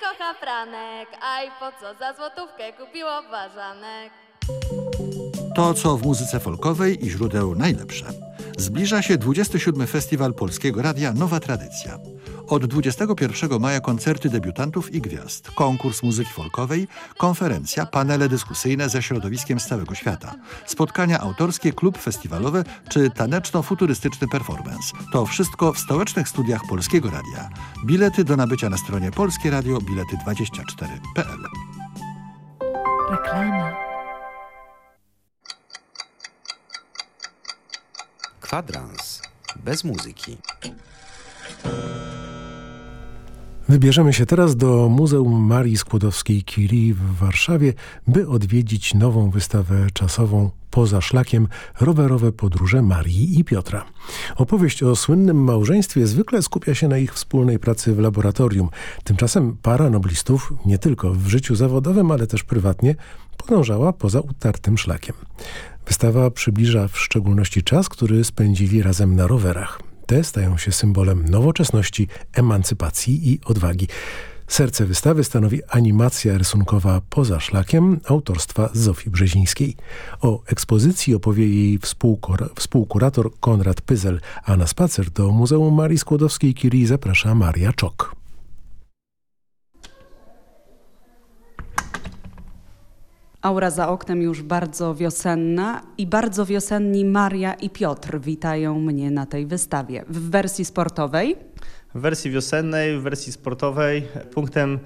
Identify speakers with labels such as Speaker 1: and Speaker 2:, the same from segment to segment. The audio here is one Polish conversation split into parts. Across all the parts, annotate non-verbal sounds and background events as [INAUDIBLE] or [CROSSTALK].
Speaker 1: Kocha Franek, aj po co za złotówkę kupiło ważanek.
Speaker 2: To, co w muzyce folkowej i źródeł najlepsze. Zbliża się 27. Festiwal Polskiego Radia Nowa Tradycja. Od 21 maja koncerty debiutantów i gwiazd, konkurs muzyki folkowej, konferencja, panele dyskusyjne ze środowiskiem z całego świata, spotkania autorskie, klub festiwalowy czy taneczno-futurystyczny performance. To wszystko w stołecznych studiach Polskiego Radia. Bilety do nabycia na stronie Polskie Radio bilety24.pl.
Speaker 1: Reklama.
Speaker 3: Kwadrans bez muzyki.
Speaker 4: Wybierzemy się teraz do Muzeum Marii Skłodowskiej-Curie w Warszawie, by odwiedzić nową wystawę czasową Poza szlakiem rowerowe podróże Marii i Piotra. Opowieść o słynnym małżeństwie zwykle skupia się na ich wspólnej pracy w laboratorium. Tymczasem para noblistów nie tylko w życiu zawodowym, ale też prywatnie podążała poza utartym szlakiem. Wystawa przybliża w szczególności czas, który spędzili razem na rowerach. Te stają się symbolem nowoczesności, emancypacji i odwagi. Serce wystawy stanowi animacja rysunkowa poza szlakiem autorstwa Zofii Brzezińskiej. O ekspozycji opowie jej współkur współkurator Konrad Pyzel, a na spacer do Muzeum Marii Skłodowskiej-Curie zaprasza Maria Czok.
Speaker 5: Aura za oknem już bardzo wiosenna i bardzo wiosenni Maria i Piotr witają mnie na tej wystawie. W wersji sportowej
Speaker 6: W wersji wiosennej, w wersji sportowej punktem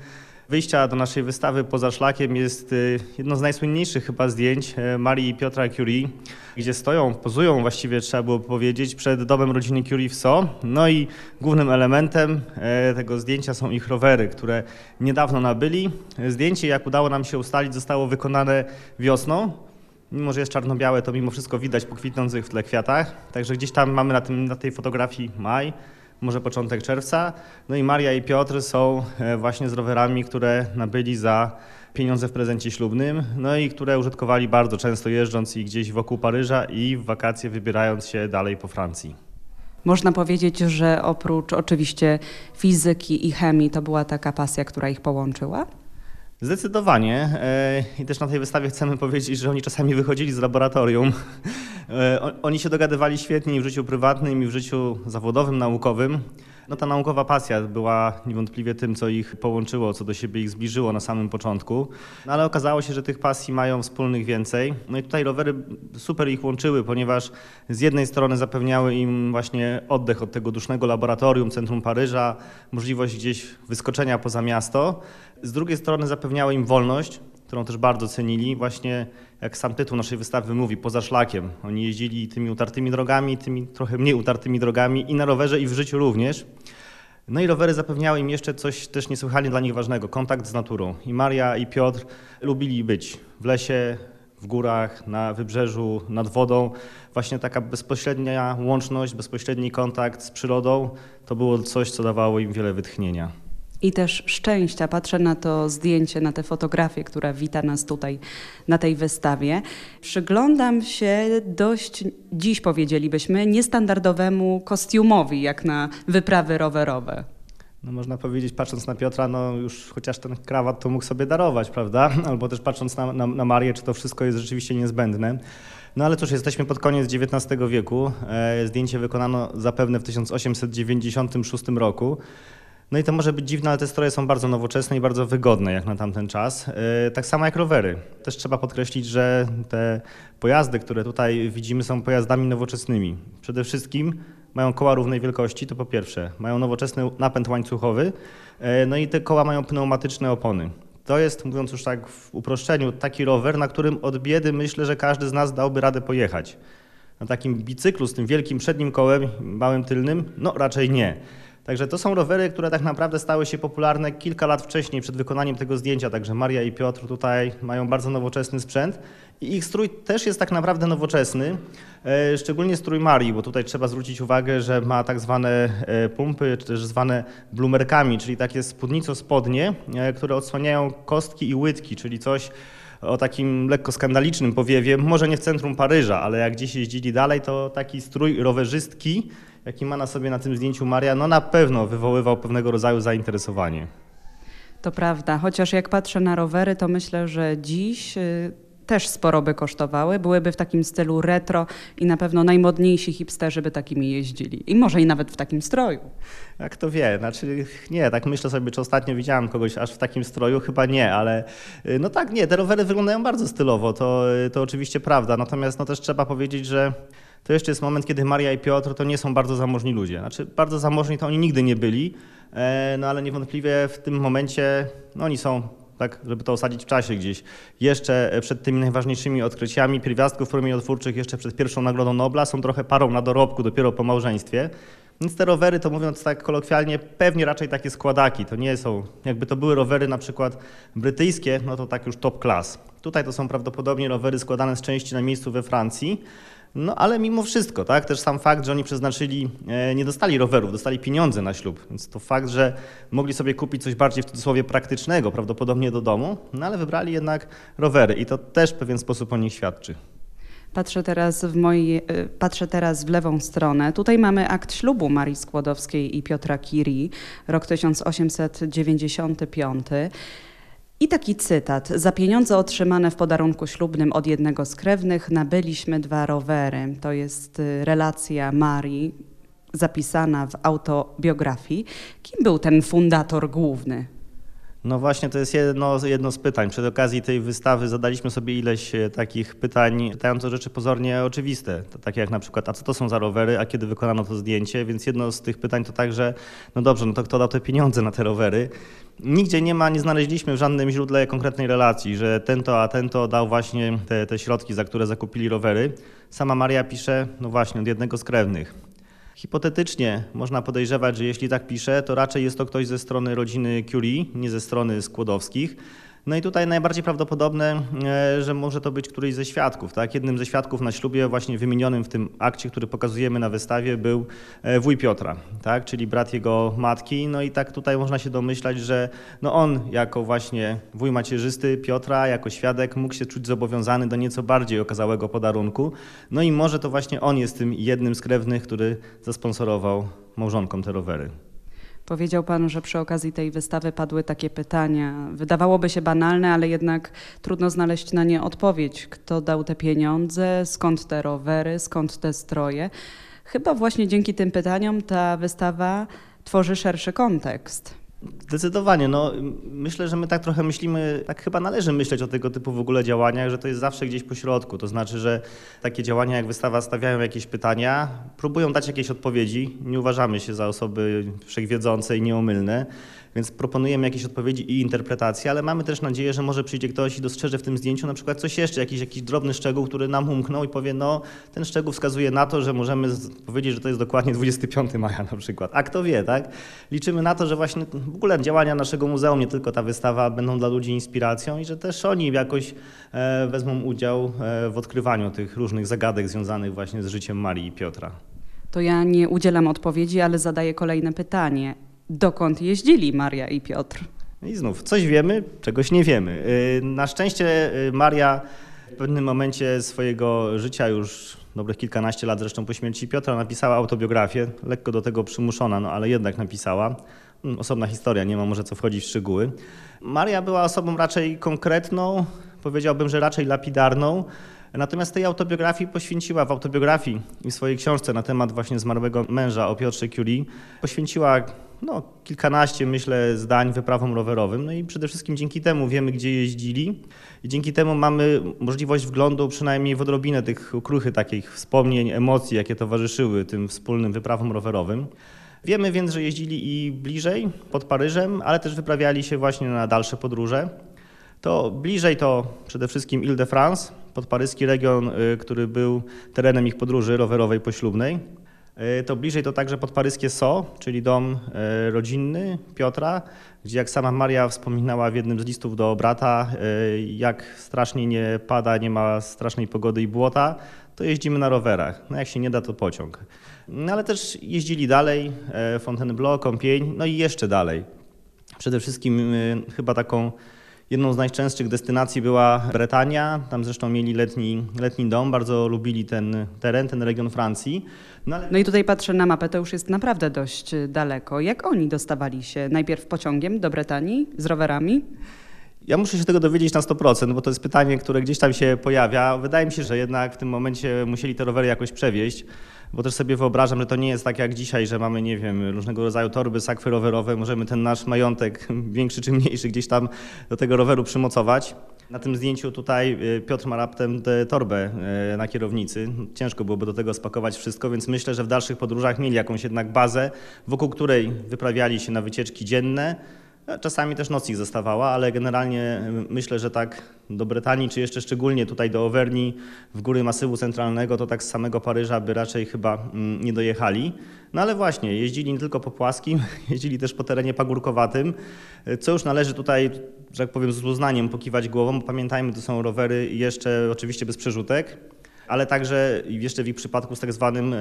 Speaker 6: wyjścia do naszej wystawy poza szlakiem jest y, jedno z najsłynniejszych chyba zdjęć y, Marii i Piotra Curie, gdzie stoją, pozują właściwie trzeba było powiedzieć przed domem rodziny Curie w So. No i głównym elementem e, tego zdjęcia są ich rowery, które niedawno nabyli. Zdjęcie, jak udało nam się ustalić, zostało wykonane wiosną. Mimo, że jest czarno-białe, to mimo wszystko widać po kwitnących w tle kwiatach. Także gdzieś tam mamy na, tym, na tej fotografii maj, może początek czerwca. No i Maria i Piotr są e, właśnie z rowerami, które nabyli za pieniądze w prezencie ślubnym, no i które użytkowali bardzo często jeżdżąc i gdzieś wokół Paryża i w wakacje wybierając się dalej po Francji.
Speaker 5: można powiedzieć, że oprócz oczywiście fizyki i chemii to była taka pasja, która ich połączyła.
Speaker 6: Zdecydowanie. E, I też na tej wystawie chcemy powiedzieć, że oni czasami wychodzili z laboratorium. E, Oni się dogadywali świetnie i w życiu prywatnym, i w życiu zawodowym, naukowym. No ta naukowa pasja była niewątpliwie tym, co ich połączyło, co do siebie ich zbliżyło na samym początku. No ale okazało się, że tych pasji mają wspólnych więcej. No i tutaj rowery super ich łączyły, ponieważ z jednej strony zapewniały im właśnie oddech od tego dusznego laboratorium, centrum Paryża, możliwość gdzieś wyskoczenia poza miasto. Z drugiej strony zapewniały im wolność, którą też bardzo cenili, właśnie jak sam tytuł naszej wystawy mówi, poza szlakiem. Oni jeździli tymi utartymi drogami, tymi trochę mniej utartymi drogami i na rowerze, i w życiu również. No i rowery zapewniały im jeszcze coś też niesłychanie dla nich ważnego, kontakt z naturą. I Maria i Piotr lubili być w lesie, w górach, na wybrzeżu, nad wodą. Właśnie taka bezpośrednia łączność, bezpośredni kontakt z przyrodą to było coś, co dawało im wiele wytchnienia.
Speaker 5: I też szczęścia. Patrzę na to zdjęcie, na tę fotografię, która wita nas tutaj na tej wystawie. Przyglądam się dość, dziś powiedzielibyśmy, niestandardowemu kostiumowi, jak na wyprawy rowerowe.
Speaker 6: No można powiedzieć, patrząc na Piotra, no już chociaż ten krawat to mógł sobie darować, prawda? [LAUGHS] Albo też patrząc na, na, na Marię, czy to wszystko jest rzeczywiście niezbędne. No ale cóż, jesteśmy pod koniec XIX wieku. E, zdjęcie wykonano zapewne w 1896 roku. No i to może być dziwne, ale te stroje są bardzo nowoczesne i bardzo wygodne jak na tamten czas. E, Tak samo jak rowery. Też trzeba podkreślić, że te pojazdy, które tutaj widzimy, są pojazdami nowoczesnymi. Przede wszystkim mają koła równej wielkości, to po pierwsze. Mają nowoczesny napęd łańcuchowy, e, no i te koła mają pneumatyczne opony. To jest, mówiąc już tak w uproszczeniu, taki rower, na którym od biedy myślę, że każdy z nas dałby radę pojechać. Na takim bicyklu z tym wielkim przednim kołem, małym tylnym, no raczej nie. Także to są rowery, które tak naprawdę stały się popularne kilka lat wcześniej, przed wykonaniem tego zdjęcia. Także Maria i Piotr tutaj mają bardzo nowoczesny sprzęt i ich strój też jest tak naprawdę nowoczesny, e, szczególnie strój Marii, bo tutaj trzeba zwrócić uwagę, że ma tak zwane e, pumpy, czy też zwane blumerkami, czyli takie spódnico-spodnie, e, które odsłaniają kostki i łydki, czyli coś o takim lekko skandalicznym powiewie, może nie w centrum Paryża, ale jak gdzieś jeździli dalej, to taki strój rowerzystki, jaki ma na sobie na tym zdjęciu Maria, no na pewno wywoływał pewnego rodzaju zainteresowanie.
Speaker 5: To prawda, chociaż jak patrzę na rowery, to myślę, że dziś y, też sporo by kosztowały, byłyby w takim stylu retro i na pewno najmodniejsi hipsterzy by takimi jeździli. I może i nawet w takim stroju.
Speaker 6: Jak to wie, znaczy nie, tak myślę sobie, czy ostatnio widziałem kogoś aż w takim stroju, chyba nie, ale y, no tak, nie, te rowery wyglądają bardzo stylowo, to, y, to oczywiście prawda, natomiast no też trzeba powiedzieć, że to jeszcze jest moment, kiedy Maria i Piotr to nie są bardzo zamożni ludzie. Znaczy bardzo zamożni to oni nigdy nie byli, e, no ale niewątpliwie w tym momencie no oni są tak, żeby to osadzić w czasie gdzieś. Jeszcze przed tymi najważniejszymi odkryciami pierwiastków promieniotwórczych, jeszcze przed pierwszą Nagrodą Nobla, są trochę parą na dorobku dopiero po małżeństwie. Więc te rowery, to mówiąc tak kolokwialnie, pewnie raczej takie składaki. To nie są, jakby to były rowery na przykład brytyjskie, no to tak już top class. Tutaj to są prawdopodobnie rowery składane z części na miejscu we Francji. No ale mimo wszystko, tak, też sam fakt, że oni przeznaczyli, e, nie dostali rowerów, dostali pieniądze na ślub, więc to fakt, że mogli sobie kupić coś bardziej w cudzysłowie praktycznego, prawdopodobnie do domu, no ale wybrali jednak rowery i to też w pewien sposób o nich świadczy.
Speaker 5: Patrzę teraz w mojej, e, patrzę teraz w lewą stronę. Tutaj mamy akt ślubu Marii Skłodowskiej i Piotra Curie, rok 1895. I taki cytat. Za pieniądze otrzymane w podarunku ślubnym od jednego z krewnych nabyliśmy dwa rowery. To jest y, relacja Marii zapisana w autobiografii. Kim był ten fundator główny?
Speaker 6: No właśnie, to jest jedno, jedno z pytań. Przy okazji tej wystawy zadaliśmy sobie ileś e, takich pytań, pytając o rzeczy pozornie oczywiste. Takie jak na przykład, a co to są za rowery, a kiedy wykonano to zdjęcie? Więc jedno z tych pytań to także, no dobrze, no to kto dał te pieniądze na te rowery? Nigdzie nie ma, nie znaleźliśmy w żadnym źródle konkretnej relacji, że ten to, a ten to dał właśnie te, te środki, za które zakupili rowery. Sama Maria pisze, no właśnie, od jednego z krewnych. Hipotetycznie można podejrzewać, że jeśli tak pisze, to raczej jest to ktoś ze strony rodziny Curie, nie ze strony Skłodowskich. No i tutaj najbardziej prawdopodobne, e, że może to być któryś ze świadków. Tak? Jednym ze świadków na ślubie właśnie wymienionym w tym akcie, który pokazujemy na wystawie był e, wuj Piotra, tak? czyli brat jego matki. No i tak tutaj można się domyślać, że no on jako właśnie wuj macierzysty Piotra, jako świadek mógł się czuć zobowiązany do nieco bardziej okazałego podarunku. No i może to właśnie on jest tym jednym z krewnych, który zasponsorował małżonkom te rowery.
Speaker 5: Powiedział Pan, że przy okazji tej wystawy padły takie pytania. Wydawałoby się banalne, ale jednak trudno znaleźć na nie odpowiedź. Kto dał te pieniądze, skąd te rowery, skąd te stroje? Chyba właśnie dzięki tym pytaniom ta wystawa tworzy szerszy kontekst.
Speaker 6: Zdecydowanie. No, myślę, że my tak trochę myślimy, tak chyba należy myśleć o tego typu w ogóle działaniach, że to jest zawsze gdzieś po środku. To znaczy, że takie działania jak wystawa stawiają jakieś pytania, próbują dać jakieś odpowiedzi. Nie uważamy się za osoby wszechwiedzące i nieomylne. Więc proponujemy jakieś odpowiedzi i interpretacje, ale mamy też nadzieję, że może przyjdzie ktoś i dostrzeże w tym zdjęciu na przykład coś jeszcze, jakiś, jakiś drobny szczegół, który nam umknął i powie, no ten szczegół wskazuje na to, że możemy powiedzieć, że to jest dokładnie 25 maja na przykład. A kto wie, tak? Liczymy na to, że właśnie w ogóle działania naszego muzeum, nie tylko ta wystawa, będą dla ludzi inspiracją i że też oni jakoś e, wezmą udział e, w odkrywaniu tych różnych zagadek związanych właśnie z życiem Marii i Piotra.
Speaker 5: To ja nie udzielam odpowiedzi, ale zadaję kolejne pytanie dokąd jeździli Maria i Piotr.
Speaker 6: I znów, coś wiemy, czegoś nie wiemy. Y, na szczęście y, Maria w pewnym momencie swojego życia, już dobrych kilkanaście lat zresztą po śmierci Piotra, napisała autobiografię, lekko do tego przymuszona, no ale jednak napisała. Hmm, osobna historia, nie ma może co wchodzić w szczegóły. Maria była osobą raczej konkretną, powiedziałbym, że raczej lapidarną. Natomiast tej autobiografii poświęciła w autobiografii i w swojej książce na temat właśnie zmarłego męża o Piotrze Curie, poświęciła no, kilkanaście, myślę, zdań wyprawom rowerowym. No i przede wszystkim dzięki temu wiemy, gdzie jeździli i dzięki temu mamy możliwość wglądu przynajmniej w odrobinę tych ukruchy takich wspomnień, emocji, jakie towarzyszyły tym wspólnym wyprawom rowerowym. Wiemy więc, że jeździli i bliżej, pod Paryżem, ale też wyprawiali się właśnie na dalsze podróże. To bliżej to przede wszystkim Ile-de-France, podparyski region, y, który był terenem ich podróży rowerowej poślubnej. E, To bliżej to także podparyskie So, czyli dom e, rodzinny Piotra, gdzie jak sama Maria wspominała w jednym z listów do brata, e, jak strasznie nie pada, nie ma strasznej pogody i błota, to jeździmy na rowerach. No jak się nie da, to pociąg. No ale też jeździli dalej, Fontainebleau, Kąpień, no i jeszcze dalej. Przede wszystkim chyba taką jedną z najczęstszych destynacji była Bretania. Tam zresztą mieli letni, letni dom, bardzo lubili ten teren, ten region Francji. No ale
Speaker 5: No i tutaj patrzę na mapę, to już jest naprawdę dość y, daleko. Jak oni dostawali się? Najpierw pociągiem do Brytanii z rowerami?
Speaker 6: ja muszę się tego dowiedzieć na 100%, bo to jest pytanie, które gdzieś tam się pojawia. Wydaje mi się, że jednak w tym momencie musieli te rowery jakoś przewieźć. Bo też sobie wyobrażam, że to nie jest tak jak dzisiaj, że mamy, nie wiem, różnego rodzaju torby, sakwy rowerowe, możemy ten nasz majątek, [LAUGHS] większy czy mniejszy, gdzieś tam do tego roweru przymocować. Na tym zdjęciu tutaj y, Piotr ma raptem torbę y, na kierownicy. Ciężko byłoby do tego spakować wszystko, więc myślę, że w dalszych podróżach mieli jakąś jednak bazę, wokół której wyprawiali się na wycieczki dzienne. Czasami też noc ich zostawała, ale generalnie y, myślę, że tak do Brytanii, czy jeszcze szczególnie tutaj do Auvergne, w góry Masywu Centralnego, to tak z samego Paryża by raczej chyba mm, nie dojechali. No ale właśnie, jeździli nie tylko po płaskim, [LAUGHS] jeździli też po terenie pagórkowatym, y, co już należy tutaj, że tak powiem, z uznaniem pokiwać głową, bo pamiętajmy, to są rowery jeszcze oczywiście bez przerzutek, ale także jeszcze w ich przypadku z tak zwanym, e,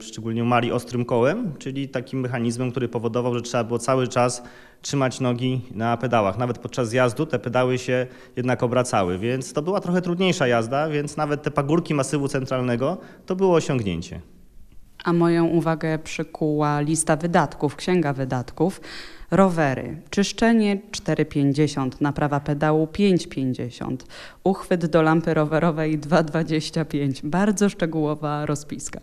Speaker 6: szczególnie Marii, ostrym kołem, czyli takim mechanizmem, który powodował, że trzeba było cały czas trzymać nogi na pedałach. Nawet podczas zjazdu te pedały się jednak obracały, więc to była trochę trudniejsza jazda, więc nawet te pagórki masywu centralnego to było osiągnięcie.
Speaker 5: A moją uwagę przykuła lista wydatków, księga wydatków. Rowery, czyszczenie 4,50, naprawa pedału 5,50, uchwyt do lampy rowerowej 2,25. Bardzo szczegółowa rozpiska.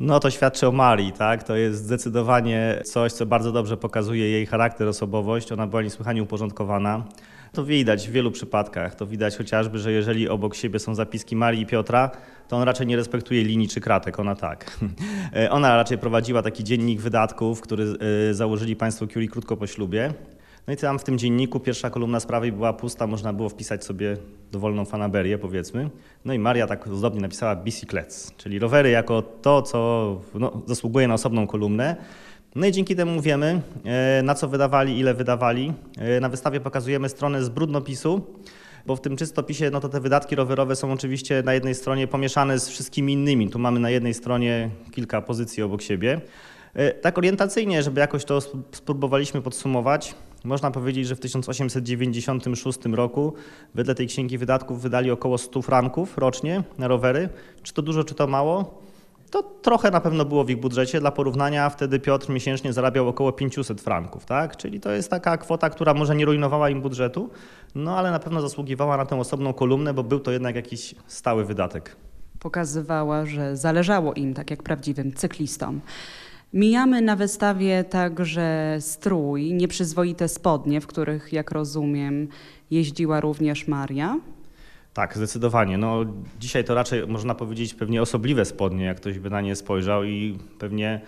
Speaker 6: No to świadczy o Marii, tak? To jest zdecydowanie coś, co bardzo dobrze pokazuje jej charakter, osobowość. Ona była niesłychanie uporządkowana. To widać w wielu przypadkach. To widać chociażby, że jeżeli obok siebie są zapiski Marii i Piotra, to on raczej nie respektuje linii czy kratek, ona tak. [LAUGHS] Ona raczej prowadziła taki dziennik wydatków, który e, założyli państwo Curie krótko po ślubie. No i tam w tym dzienniku pierwsza kolumna z prawej była pusta, można było wpisać sobie dowolną fanaberię, powiedzmy. No i Maria tak ozdobnie napisała bicyclets, czyli rowery jako to, co no, zasługuje na osobną kolumnę. No i dzięki temu wiemy, e, na co wydawali, ile wydawali. E, Na wystawie pokazujemy stronę z brudnopisu, bo w tym czystopisie no to te wydatki rowerowe są oczywiście na jednej stronie pomieszane z wszystkimi innymi. Tu mamy na jednej stronie kilka pozycji obok siebie. E, Tak orientacyjnie, żeby jakoś to sp- spróbowaliśmy podsumować, można powiedzieć, że w 1896 roku wedle tej księgi wydatków wydali około 100 franków rocznie na rowery. Czy to dużo, czy to mało? To trochę na pewno było w ich budżecie. Dla porównania wtedy Piotr miesięcznie zarabiał około 500 franków, tak? Czyli to jest taka kwota, która może nie rujnowała im budżetu, no ale na pewno zasługiwała na tę osobną kolumnę, bo był to jednak jakiś stały wydatek.
Speaker 5: Pokazywała, że zależało im, tak jak prawdziwym cyklistom. Mijamy na wystawie także strój, nieprzyzwoite spodnie, w których, jak rozumiem, jeździła również Maria.
Speaker 6: Tak, zdecydowanie. No, dzisiaj to raczej można powiedzieć pewnie osobliwe spodnie, jak ktoś by na nie spojrzał i pewnie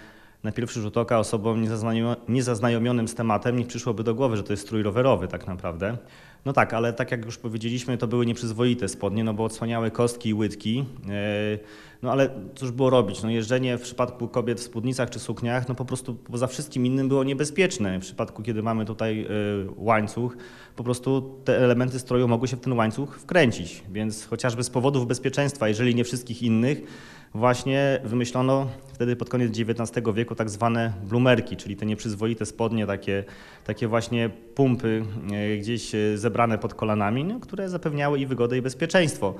Speaker 6: na pierwszy rzut oka osobom niezaznajomio- niezaznajomionym z tematem nie przyszłoby do głowy, że to jest strój rowerowy tak naprawdę. No tak, ale tak jak już powiedzieliśmy, to były nieprzyzwoite spodnie, no bo odsłaniały kostki i łydki. Yy, No ale cóż było robić? No jeżdżenie w przypadku kobiet w spódnicach czy sukniach, no po prostu poza wszystkim innym było niebezpieczne. W przypadku, kiedy mamy tutaj yy, łańcuch, po prostu te elementy stroju mogły się w ten łańcuch wkręcić. Więc chociażby z powodów bezpieczeństwa, jeżeli nie wszystkich innych, właśnie wymyślono wtedy pod koniec XIX wieku tak zwane blumerki, czyli te nieprzyzwoite spodnie, takie, takie właśnie pumpy e, gdzieś e, zebrane pod kolanami, no, które zapewniały i wygodę i bezpieczeństwo.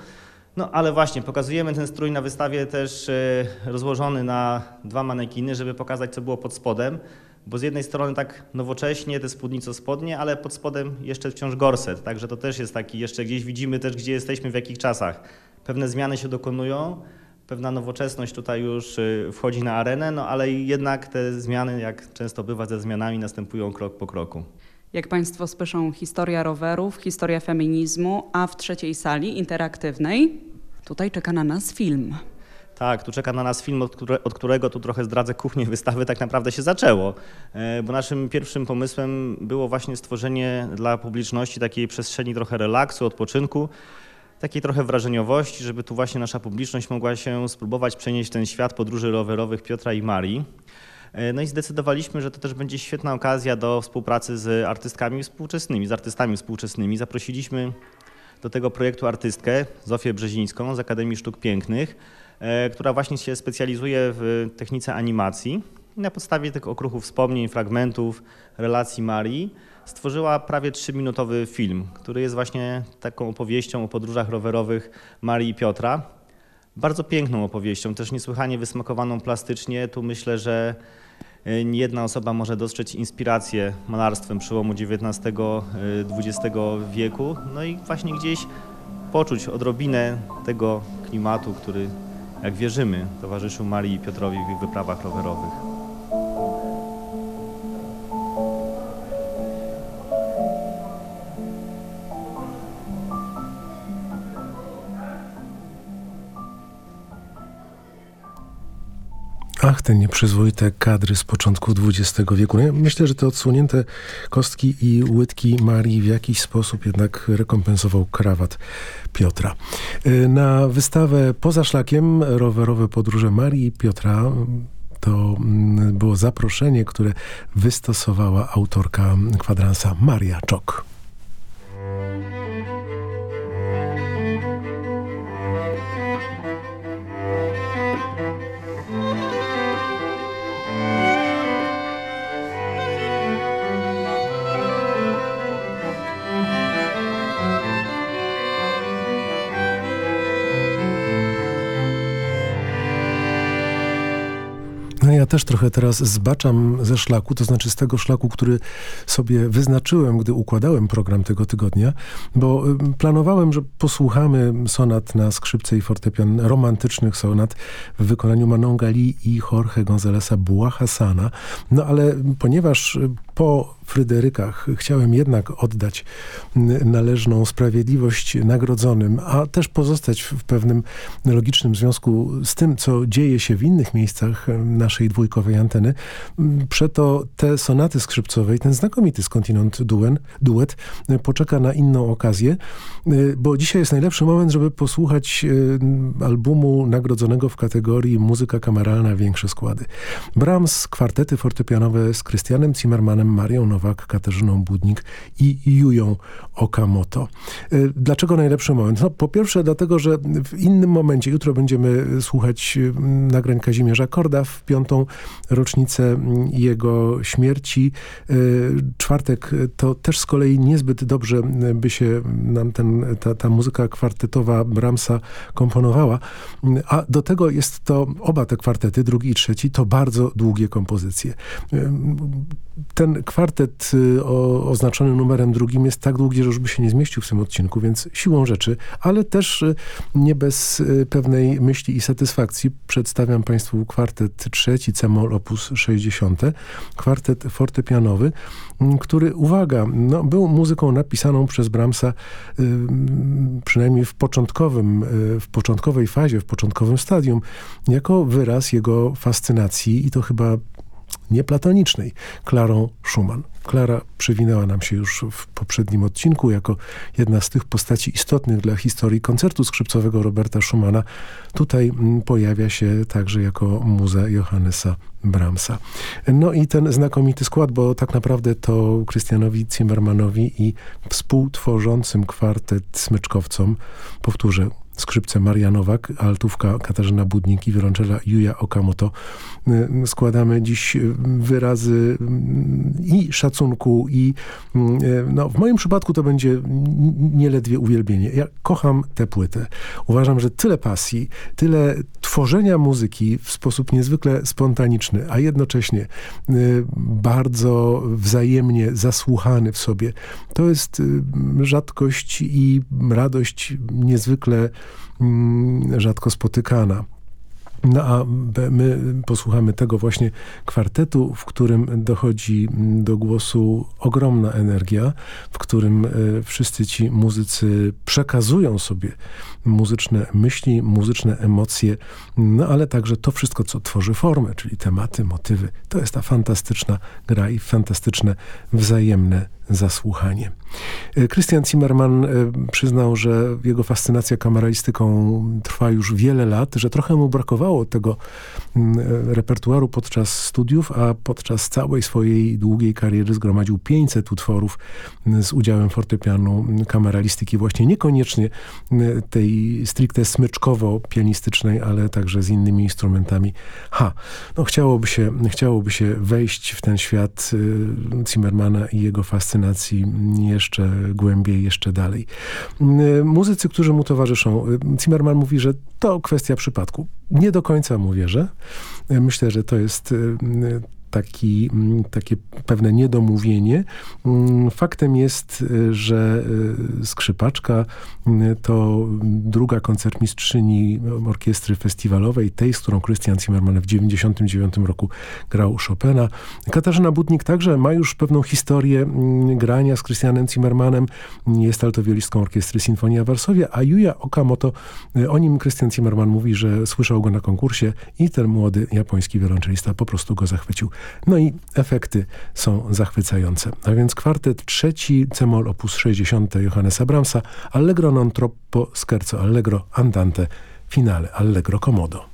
Speaker 6: No ale właśnie, pokazujemy ten strój na wystawie też e, rozłożony na dwa manekiny, żeby pokazać, co było pod spodem. Bo z jednej strony tak nowocześnie te spódnico spodnie, ale pod spodem jeszcze wciąż gorset. Także to też jest taki, jeszcze gdzieś widzimy też, gdzie jesteśmy, w jakich czasach. Pewne zmiany się dokonują, pewna nowoczesność tutaj już y, wchodzi na arenę, no ale jednak te zmiany, jak często bywa ze zmianami, następują krok po kroku.
Speaker 5: Jak Państwo słyszą, historia rowerów, historia feminizmu, a w trzeciej sali interaktywnej tutaj czeka na nas film.
Speaker 6: Tak, tu czeka na nas film, od, które, od którego tu trochę zdradzę kuchnię [LAUGHS] wystawy, tak naprawdę się zaczęło. E, Bo naszym pierwszym pomysłem było właśnie stworzenie dla publiczności takiej przestrzeni trochę relaksu, odpoczynku. Takiej trochę wrażeniowości, żeby tu właśnie nasza publiczność mogła się spróbować przenieść ten świat podróży rowerowych Piotra i Marii. E, no i zdecydowaliśmy, że to też będzie świetna okazja do współpracy z artystkami współczesnymi, z artystami współczesnymi. Zaprosiliśmy do tego projektu artystkę Zofię Brzezińską z Akademii Sztuk Pięknych, e, która właśnie się specjalizuje w technice animacji. I na podstawie tych okruchów wspomnień, fragmentów, relacji Marii stworzyła prawie trzyminutowy film, który jest właśnie taką opowieścią o podróżach rowerowych Marii i Piotra. Bardzo piękną opowieścią, też niesłychanie wysmakowaną plastycznie. Tu myślę, że nie jedna osoba może dostrzec inspirację malarstwem przełomu XIX-XX e, wieku. No i właśnie gdzieś poczuć odrobinę tego klimatu, który, jak wierzymy, towarzyszył Marii i Piotrowi w ich wyprawach rowerowych.
Speaker 4: Ach, te nieprzyzwoite kadry z początku XX wieku. No ja myślę, że te odsłonięte kostki i łydki Marii w jakiś sposób jednak rekompensował krawat Piotra. Y, na wystawę Poza szlakiem rowerowe podróże Marii i Piotra to mm, było zaproszenie, które wystosowała autorka kwadransa Maria Czok. Też trochę teraz zbaczam ze szlaku, to znaczy z tego szlaku, który sobie wyznaczyłem, gdy układałem program tego tygodnia, bo planowałem, że posłuchamy sonat na skrzypce i fortepian, romantycznych sonat w wykonaniu Manon Gali i Jorge Gonzalesa Buahasana. No ale ponieważ po Fryderykach chciałem jednak oddać należną sprawiedliwość nagrodzonym, a też pozostać w pewnym logicznym związku z tym, co dzieje się w innych miejscach naszej dwójkowej anteny. Przeto te sonaty skrzypcowe i ten znakomity skądinąd duen, duet poczeka na inną okazję, bo dzisiaj jest najlepszy moment, żeby posłuchać albumu nagrodzonego w kategorii muzyka kameralna większe składy. Brahms, kwartety fortepianowe z Krystianem Zimmermanem, Marią Nowak, Katarzyną Budnik i Jują Okamoto. Y, dlaczego najlepszy moment? No, po pierwsze dlatego, że w innym momencie, jutro będziemy słuchać y, nagrań Kazimierza Korda w piątą rocznicę mm, jego śmierci. Y, czwartek to też z kolei niezbyt dobrze by się nam ten, ta, ta muzyka kwartetowa Brahmsa komponowała, a do tego jest to, oba te kwartety, drugi i trzeci, to bardzo długie kompozycje. Ten kwartet o, oznaczony numerem drugim jest tak długi, że już by się nie zmieścił w tym odcinku, więc siłą rzeczy, ale też y, nie bez y, pewnej myśli i satysfakcji przedstawiam Państwu kwartet trzeci C-moll op. 60, kwartet fortepianowy, który, uwaga, no, był muzyką napisaną przez Brahmsa y, przynajmniej w początkowym, w początkowej fazie, w początkowym stadium, jako wyraz jego fascynacji i to chyba nieplatonicznej, Klarą Schumann. Klara przewinęła nam się już w poprzednim odcinku jako jedna z tych postaci istotnych dla historii koncertu skrzypcowego Roberta Schumana. Tutaj mm, pojawia się także jako muza Johannesa Brahmsa. No i ten znakomity skład, bo tak naprawdę to Krystianowi Zimmermanowi i współtworzącym kwartet smyczkowcom, powtórzę, skrzypce Maria Nowak, altówka Katarzyna Budnik i wiolonczela Juja Okamoto. Y, składamy dziś wyrazy mm, i szacunku i y, no, w moim przypadku to będzie nieledwie uwielbienie. Ja kocham tę płytę. Uważam, że tyle pasji, tyle tworzenia muzyki w sposób niezwykle spontaniczny, a jednocześnie y, bardzo wzajemnie zasłuchany w sobie. To jest rzadkość i radość niezwykle rzadko spotykana. No a my posłuchamy tego właśnie kwartetu, w którym dochodzi do głosu ogromna energia, w którym e, wszyscy ci muzycy przekazują sobie muzyczne myśli, muzyczne emocje, no ale także to wszystko, co tworzy formę, czyli tematy, motywy. To jest ta fantastyczna gra i fantastyczne wzajemne za słuchanie. E, Christian Zimmerman e, przyznał, że jego fascynacja kameralistyką trwa już wiele lat, że trochę mu brakowało tego mm, e, repertuaru podczas studiów, a podczas całej swojej długiej kariery zgromadził 500 utworów mm, z udziałem fortepianu mm, kameralistyki, właśnie niekoniecznie tej stricte smyczkowo-pianistycznej, ale także z innymi instrumentami. Ha, no chciałoby się, chciałoby się wejść w ten świat Zimmermana i jego fascynacji jeszcze głębiej, jeszcze dalej. Muzycy, którzy mu towarzyszą, Zimmerman mówi, że to kwestia przypadku. Nie do końca mu wierzę. Myślę, że to jest taki, mm, takie pewne niedomówienie. Mm, faktem jest, y, że y, skrzypaczka y, to druga koncertmistrzyni orkiestry festiwalowej, tej, z którą Christian Zimmerman w 1999 roku grał Chopina. Katarzyna Budnik także ma już pewną historię mm, grania z Christianem Zimmermanem. Jest altowioliską orkiestry Sinfonia Varsovia, a Yuya Okamoto, o nim Christian Zimmerman mówi, że słyszał go na konkursie i ten młody japoński wiolonczelista po prostu go zachwycił. No i efekty są zachwycające. A więc kwartet trzeci, cemol op. 60 Johannesa Brahmsa, Allegro non troppo scherzo, Allegro andante, finale, Allegro comodo.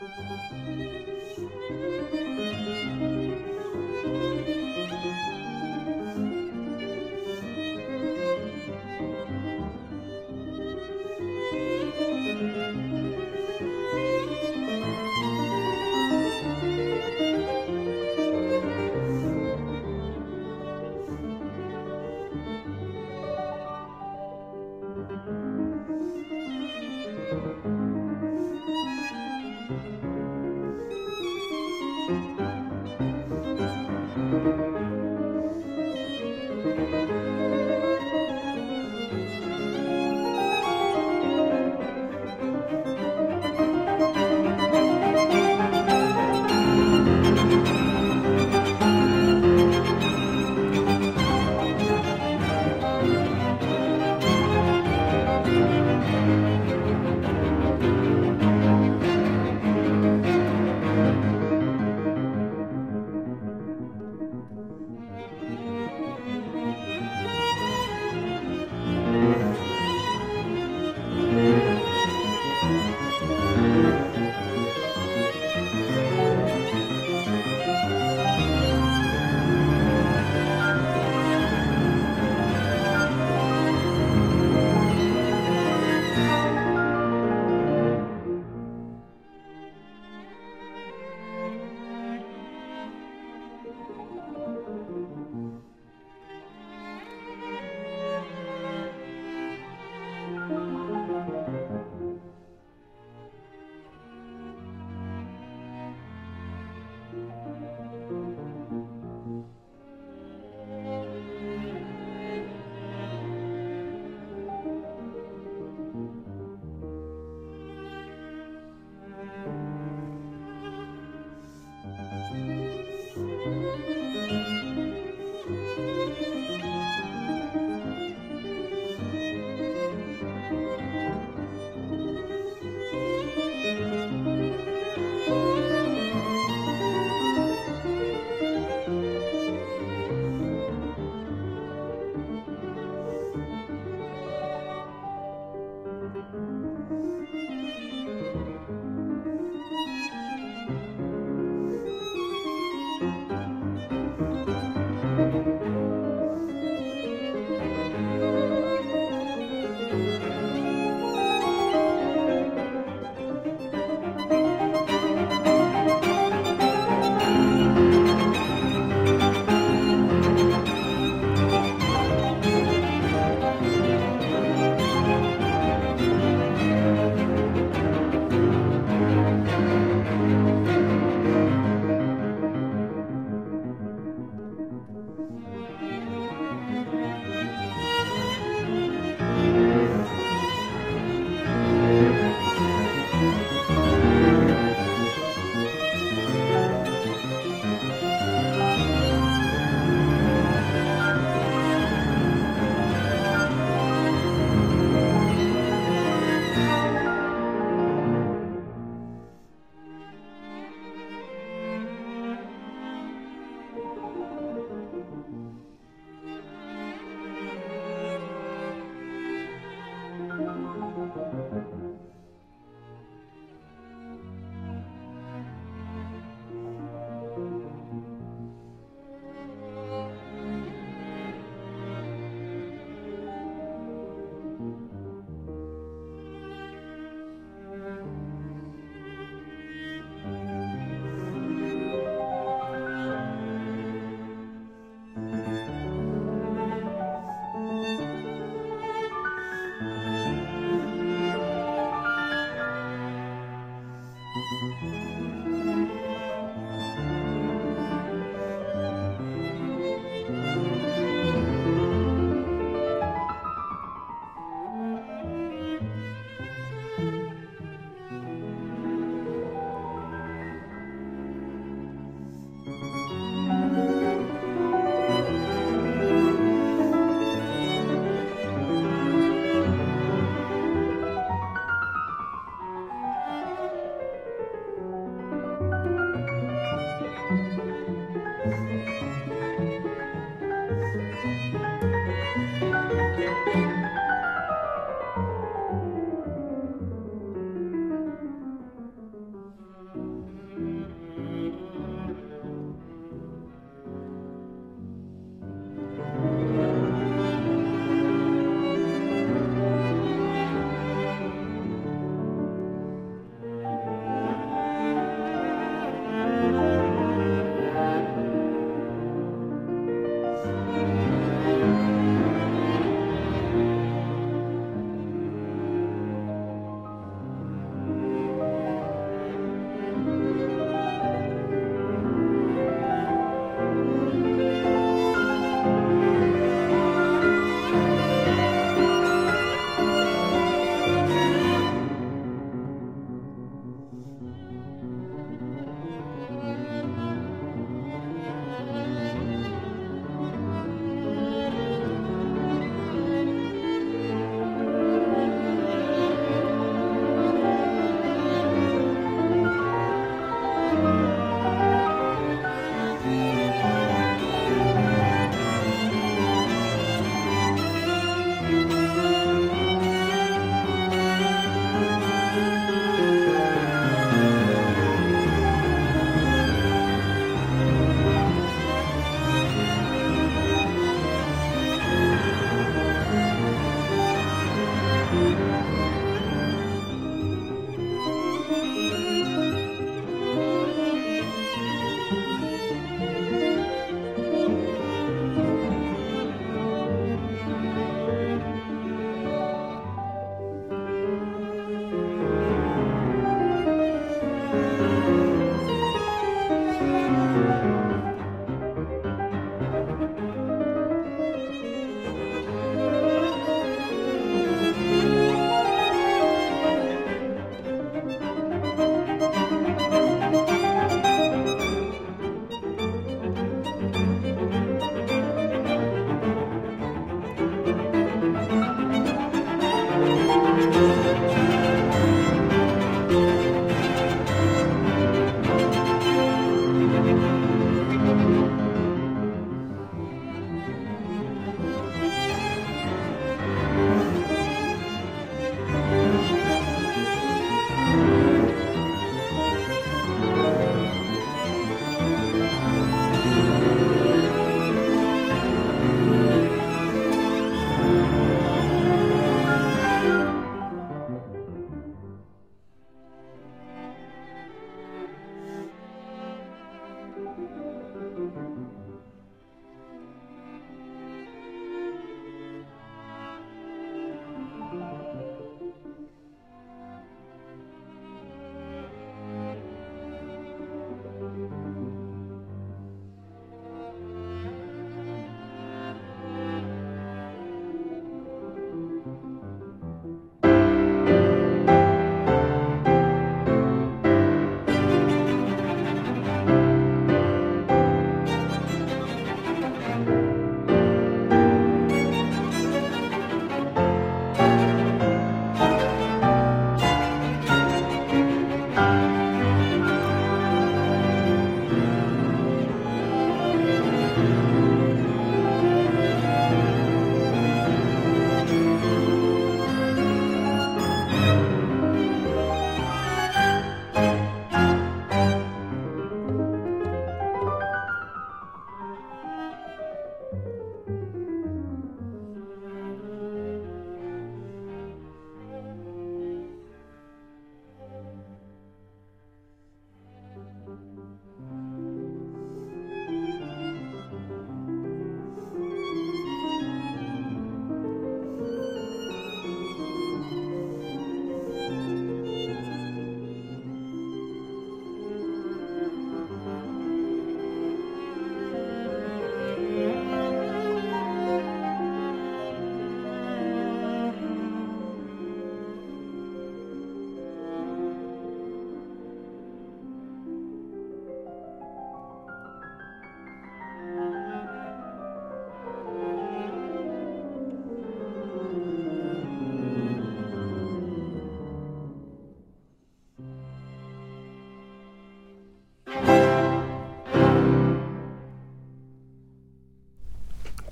Speaker 4: Thank you.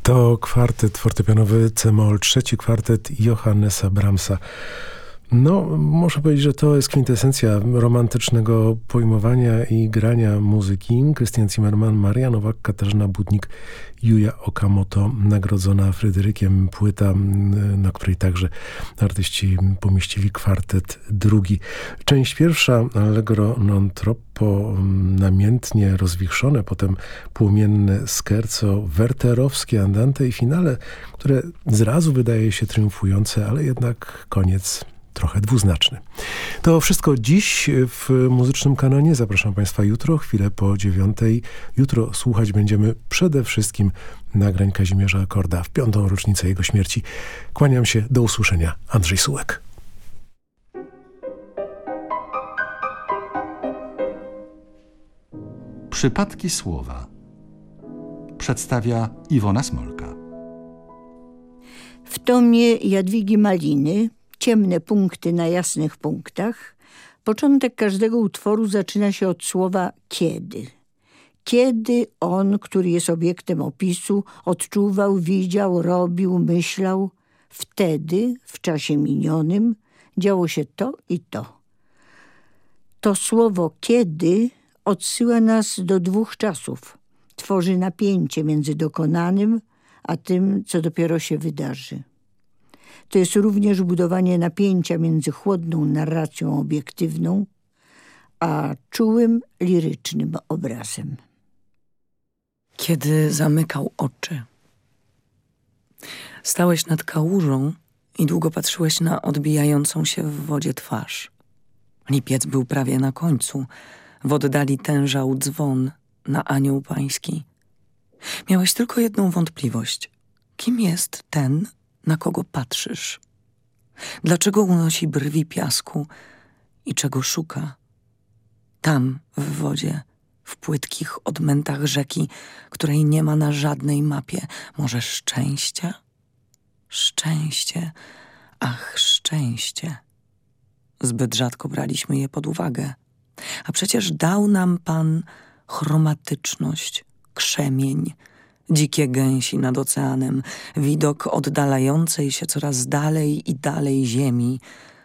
Speaker 4: To kwartet fortepianowy C-moll, trzeci kwartet Johannesa Brahmsa. No, muszę powiedzieć, że to jest kwintesencja romantycznego pojmowania i grania muzyki. Krystian Zimmerman, Maria Nowak, Katarzyna Budnik, Julia Okamoto, nagrodzona Fryderykiem, płyta, na której także artyści pomieścili kwartet drugi. Część pierwsza, Allegro non troppo, namiętnie rozwichrzone, potem płomienne skerco, werterowskie andante i finale, które zrazu wydaje się triumfujące, ale jednak koniec trochę dwuznaczny. To wszystko dziś w muzycznym kanonie. Zapraszam Państwa jutro, chwilę po dziewiątej. Jutro słuchać będziemy przede wszystkim nagrań Kazimierza Akorda w piątą rocznicę jego śmierci. Kłaniam się, do usłyszenia. Andrzej Sułek.
Speaker 2: Przypadki słowa przedstawia Iwona Smolka.
Speaker 7: W tomie Jadwigi Maliny ciemne punkty na jasnych punktach, początek każdego utworu zaczyna się od słowa kiedy. Kiedy on, który jest obiektem opisu, odczuwał, widział, robił, myślał, wtedy, w czasie minionym, działo się to i to. To słowo kiedy odsyła nas do dwóch czasów. Tworzy napięcie między dokonanym, a tym, co dopiero się wydarzy. To jest również budowanie napięcia między chłodną narracją obiektywną, a czułym, lirycznym obrazem.
Speaker 8: Kiedy zamykał oczy. Stałeś nad kałużą i długo patrzyłeś na odbijającą się w wodzie twarz. Lipiec był prawie na końcu. W oddali tężał dzwon na anioł pański. Miałeś tylko jedną wątpliwość. Kim jest ten, na kogo patrzysz. Dlaczego unosi brwi piasku i czego szuka? Tam, w wodzie, w płytkich odmętach rzeki, której nie ma na żadnej mapie. Może szczęścia? Szczęście, ach, szczęście. Zbyt rzadko braliśmy je pod uwagę. A przecież dał nam Pan chromatyczność, krzemień, dzikie gęsi nad oceanem, widok oddalającej się coraz dalej i dalej ziemi,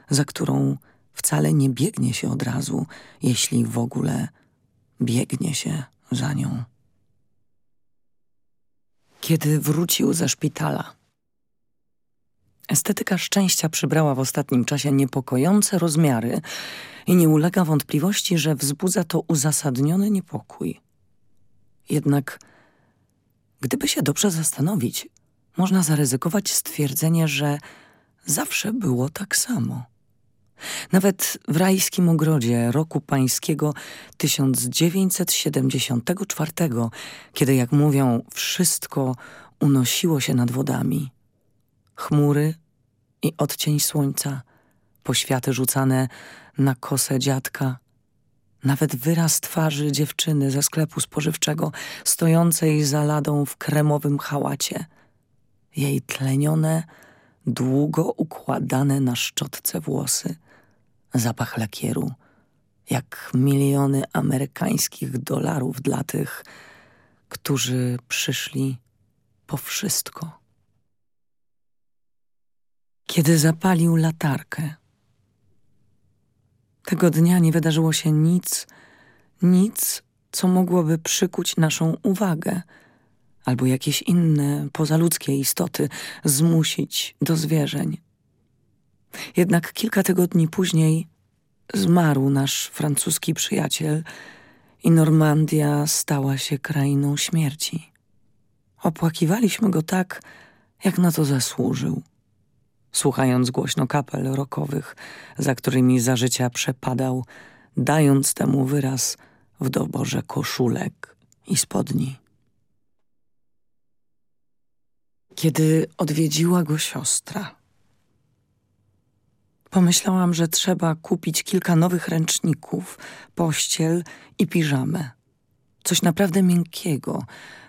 Speaker 8: za którą wcale nie biegnie się od razu, jeśli w ogóle biegnie się za nią. Kiedy wrócił ze szpitala. Estetyka szczęścia przybrała w ostatnim czasie niepokojące rozmiary i nie ulega wątpliwości, że wzbudza to uzasadniony niepokój. Jednak Gdyby się dobrze zastanowić, można zaryzykować stwierdzenie, że zawsze było tak samo. Nawet w rajskim ogrodzie roku pańskiego 1974, kiedy, jak mówią, wszystko unosiło się nad wodami. Chmury i odcień słońca, poświaty rzucane na kosę dziadka, nawet wyraz twarzy dziewczyny ze sklepu spożywczego, stojącej za ladą w kremowym hałacie. Jej tlenione, długo układane na szczotce włosy. Zapach lakieru, jak miliony amerykańskich dolarów dla tych, którzy przyszli po wszystko. Kiedy zapalił latarkę, tego dnia nie wydarzyło się nic, nic, co mogłoby przykuć naszą uwagę albo jakieś inne pozaludzkie istoty zmusić do zwierzeń. Jednak kilka tygodni później zmarł nasz francuski przyjaciel i Normandia stała się krainą śmierci. Opłakiwaliśmy go tak, jak na to zasłużył słuchając głośno kapel rokowych, za którymi za życia przepadał, dając temu wyraz w doborze koszulek i spodni. Kiedy odwiedziła go siostra, pomyślałam, że trzeba kupić kilka nowych ręczników, pościel i piżamę. Coś naprawdę miękkiego,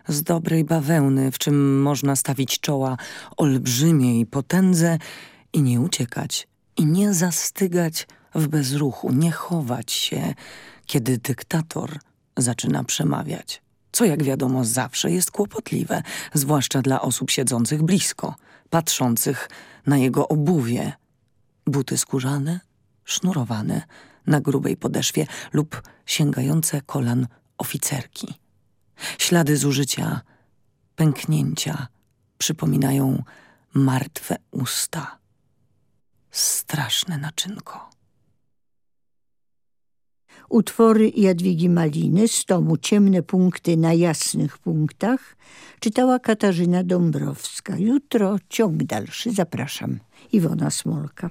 Speaker 8: z dobrej bawełny, w czym można stawić czoła olbrzymiej potędze i nie uciekać, i nie zastygać w bezruchu, nie chować się, kiedy dyktator zaczyna przemawiać. co jak wiadomo zawsze jest kłopotliwe, zwłaszcza dla osób siedzących blisko, patrzących na jego obuwie. Buty skórzane, sznurowane, na grubej podeszwie lub sięgające kolan oficerki. Ślady zużycia, pęknięcia przypominają martwe usta. Straszne naczynko.
Speaker 7: Utwory Jadwigi Maliny z tomu Ciemne punkty na jasnych punktach czytała Katarzyna Dąbrowska. Jutro ciąg dalszy. Zapraszam. Iwona Smolka.